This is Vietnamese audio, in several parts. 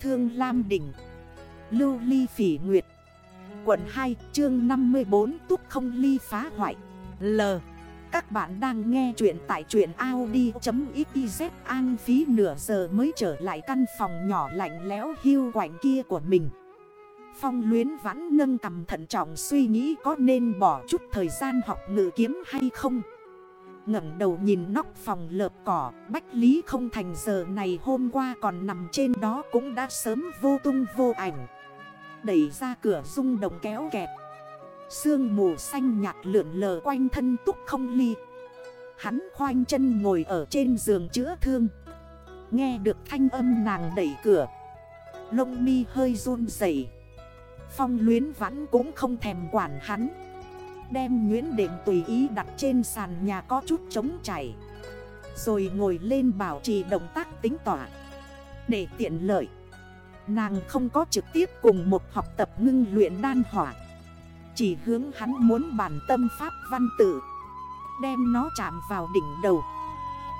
Thương Lam Đỉnh. Lưu Ly Phỉ Nguyệt. Quận 2 chương 54 Túc không ly phá hoại. L. Các bạn đang nghe chuyện tại chuyện Audi.xyz An phí nửa giờ mới trở lại căn phòng nhỏ lạnh lẽo hưu quạnh kia của mình. Phong luyến vãn nâng cầm thận trọng suy nghĩ có nên bỏ chút thời gian học ngự kiếm hay không ngẩng đầu nhìn nóc phòng lợp cỏ. Bách Lý không thành giờ này hôm qua còn nằm trên đó cũng đã sớm vô tung vô ảnh. Đẩy ra cửa rung động kéo kẹt. Sương mù xanh nhạt lượn lờ quanh thân túc không ly. Hắn khoanh chân ngồi ở trên giường chữa thương. Nghe được thanh âm nàng đẩy cửa. Lông mi hơi run dậy Phong luyến vãn cũng không thèm quản hắn. Đem Nguyễn Đệm tùy ý đặt trên sàn nhà có chút trống chảy Rồi ngồi lên bảo trì động tác tính tỏa Để tiện lợi. Nàng không có trực tiếp cùng một học tập ngưng luyện đan hỏa. Chỉ hướng hắn muốn bản tâm pháp văn tự. Đem nó chạm vào đỉnh đầu.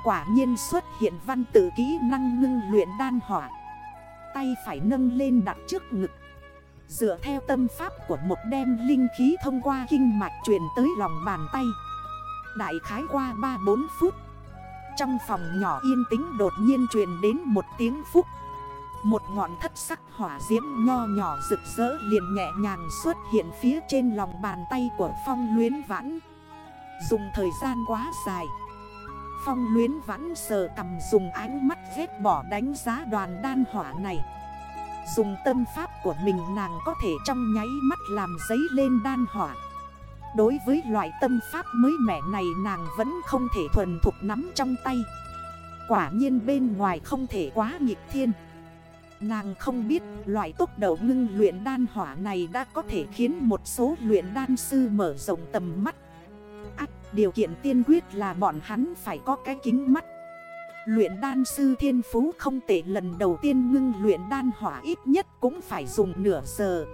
Quả nhiên xuất hiện văn tự kỹ năng ngưng luyện đan hỏa. Tay phải nâng lên đặt trước ngực. Dựa theo tâm pháp của một đem linh khí thông qua kinh mạch truyền tới lòng bàn tay. Đại khái qua 3-4 phút. Trong phòng nhỏ yên tĩnh đột nhiên truyền đến một tiếng phúc. Một ngọn thất sắc hỏa diễm nho nhỏ rực rỡ liền nhẹ nhàng xuất hiện phía trên lòng bàn tay của phong luyến vãn. Dùng thời gian quá dài. Phong luyến vãn sờ cầm dùng ánh mắt ghét bỏ đánh giá đoàn đan hỏa này. Dùng tâm pháp của mình nàng có thể trong nháy mắt làm giấy lên đan hỏa. Đối với loại tâm pháp mới mẻ này nàng vẫn không thể thuần thục nắm trong tay. Quả nhiên bên ngoài không thể quá nghịch thiên. Nàng không biết loại tốc độ ngưng luyện đan hỏa này đã có thể khiến một số luyện đan sư mở rộng tầm mắt. Điều kiện tiên quyết là bọn hắn phải có cái kính mắt. Luyện đan sư thiên phú không tệ, lần đầu tiên ngưng luyện đan hỏa ít nhất cũng phải dùng nửa giờ.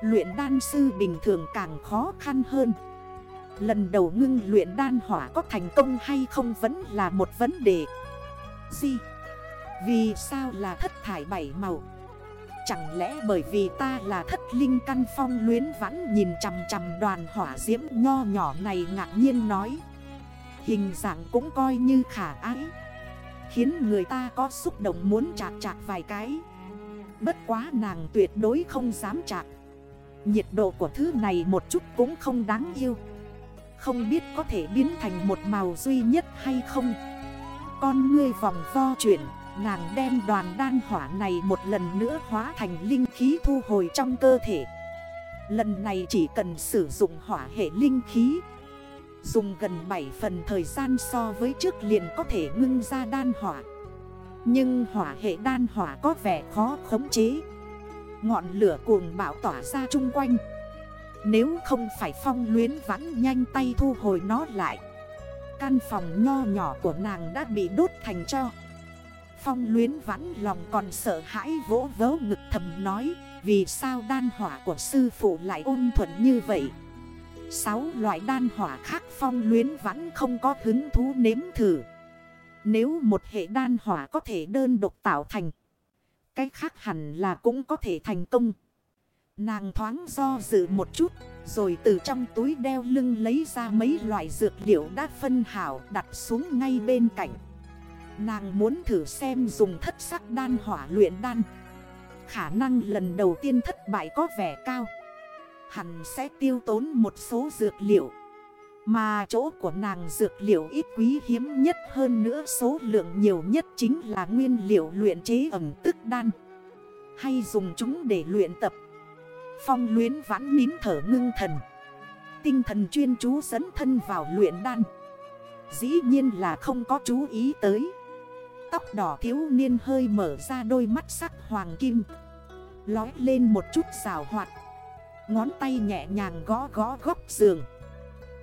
Luyện đan sư bình thường càng khó khăn hơn. Lần đầu ngưng luyện đan hỏa có thành công hay không vẫn là một vấn đề. Gì? Vì sao là thất thải bảy màu? Chẳng lẽ bởi vì ta là thất linh căn phong luyến vãn nhìn chằm chằm đoàn hỏa diễm nho nhỏ này ngạc nhiên nói? Hình dạng cũng coi như khả ái. Khiến người ta có xúc động muốn chạc chạc vài cái. Bất quá nàng tuyệt đối không dám chạc. Nhiệt độ của thứ này một chút cũng không đáng yêu. Không biết có thể biến thành một màu duy nhất hay không. Con ngươi vòng vo chuyển, Nàng đem đoàn đan hỏa này một lần nữa hóa thành linh khí thu hồi trong cơ thể. Lần này chỉ cần sử dụng hỏa hệ linh khí Dùng gần 7 phần thời gian so với trước liền có thể ngưng ra đan hỏa. Nhưng hỏa hệ đan hỏa có vẻ khó khống chế. Ngọn lửa cuồng bão tỏa ra chung quanh. Nếu không phải phong luyến vắn nhanh tay thu hồi nó lại, Căn phòng nho nhỏ của nàng đã bị đốt thành cho. Phong luyến vắn lòng còn sợ hãi vỗ vớ ngực thầm nói, Vì sao đan hỏa của sư phụ lại ôn thuận như vậy? Sáu loại đan hỏa khác phong luyến vẫn không có hứng thú nếm thử. Nếu một hệ đan hỏa có thể đơn độc tạo thành. Cái khác hẳn là cũng có thể thành công. Nàng thoáng do dự một chút. Rồi từ trong túi đeo lưng lấy ra mấy loại dược liệu đã phân hảo đặt xuống ngay bên cạnh. Nàng muốn thử xem dùng thất sắc đan hỏa luyện đan. Khả năng lần đầu tiên thất bại có vẻ cao hẳn sẽ tiêu tốn một số dược liệu. Mà chỗ của nàng dược liệu ít quý hiếm nhất hơn nữa số lượng nhiều nhất chính là nguyên liệu luyện chế ẩm tức đan. Hay dùng chúng để luyện tập. Phong luyến vãn nín thở ngưng thần. Tinh thần chuyên chú dẫn thân vào luyện đan. Dĩ nhiên là không có chú ý tới. Tóc đỏ thiếu niên hơi mở ra đôi mắt sắc hoàng kim. Lói lên một chút rào hoạt Ngón tay nhẹ nhàng gõ gõ góc giường.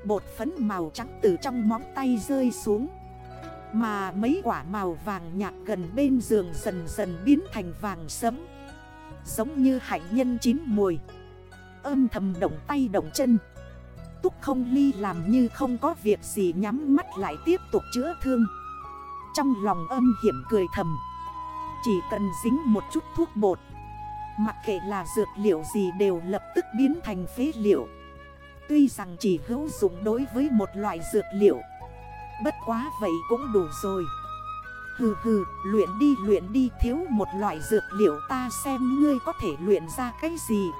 Bột phấn màu trắng từ trong móng tay rơi xuống. Mà mấy quả màu vàng nhạt gần bên giường dần dần biến thành vàng sấm Giống như hạnh nhân chín mùi. Âm thầm động tay động chân. Túc không ly làm như không có việc gì nhắm mắt lại tiếp tục chữa thương. Trong lòng âm hiểm cười thầm. Chỉ cần dính một chút thuốc bột Mặc kệ là dược liệu gì đều lập tức biến thành phế liệu. Tuy rằng chỉ hữu dụng đối với một loại dược liệu. Bất quá vậy cũng đủ rồi. Hừ hừ, luyện đi luyện đi thiếu một loại dược liệu ta xem ngươi có thể luyện ra cái gì.